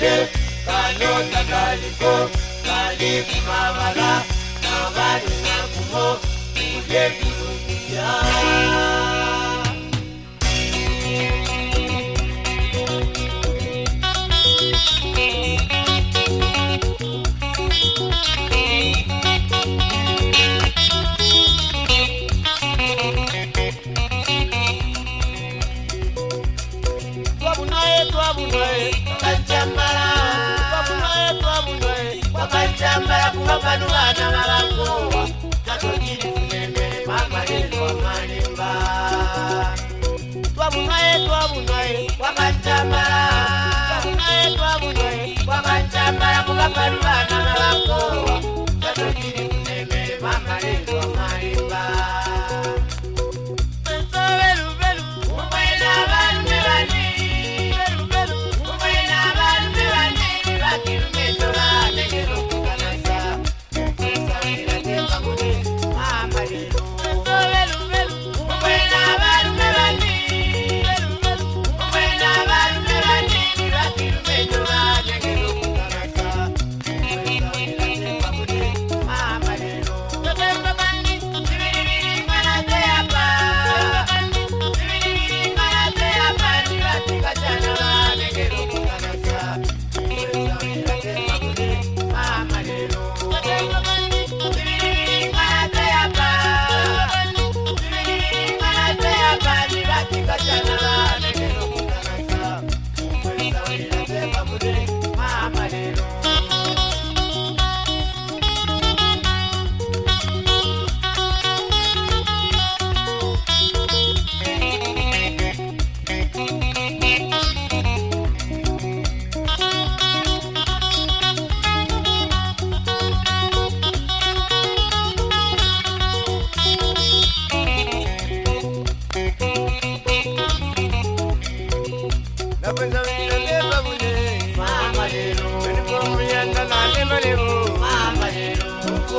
kamere kanota kaliko kali nakumo kuje kulungia twabunaye kutambala kuva pano vana vavakowa tatogiri kumembere kwakwadirwa manemba twamunaye twamunaye wakatambala twamunaye twamunaye wakatambala kuva pano vana vavakowa tatogiri kumembere kwakwadirwa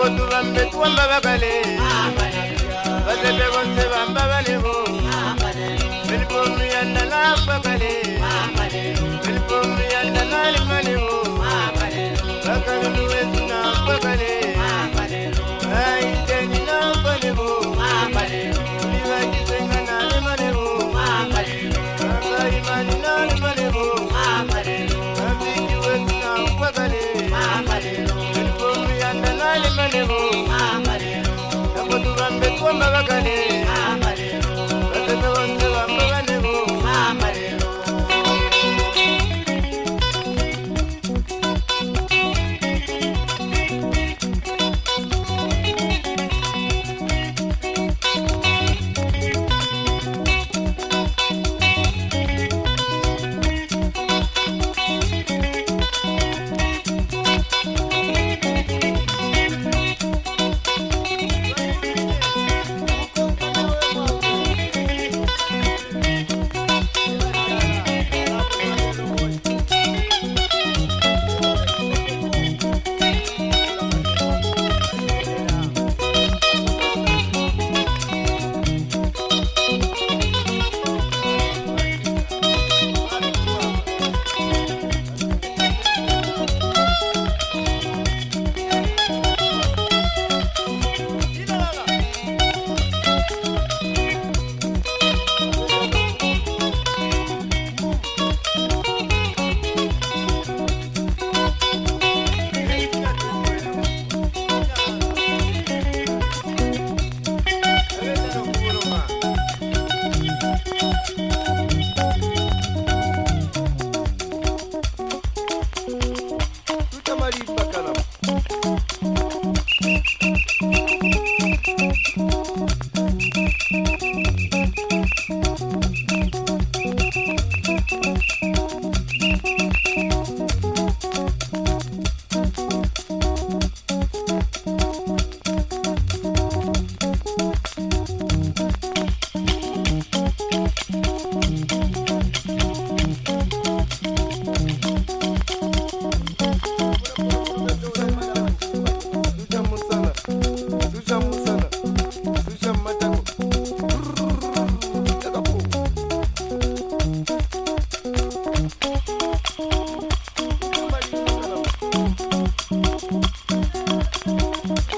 tuwamba bakale bazebe bonse bamba baleho belipomu yanda nafakale belipomu yanda nalimaleho tubambe tuwamba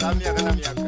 la mierda, la mierda.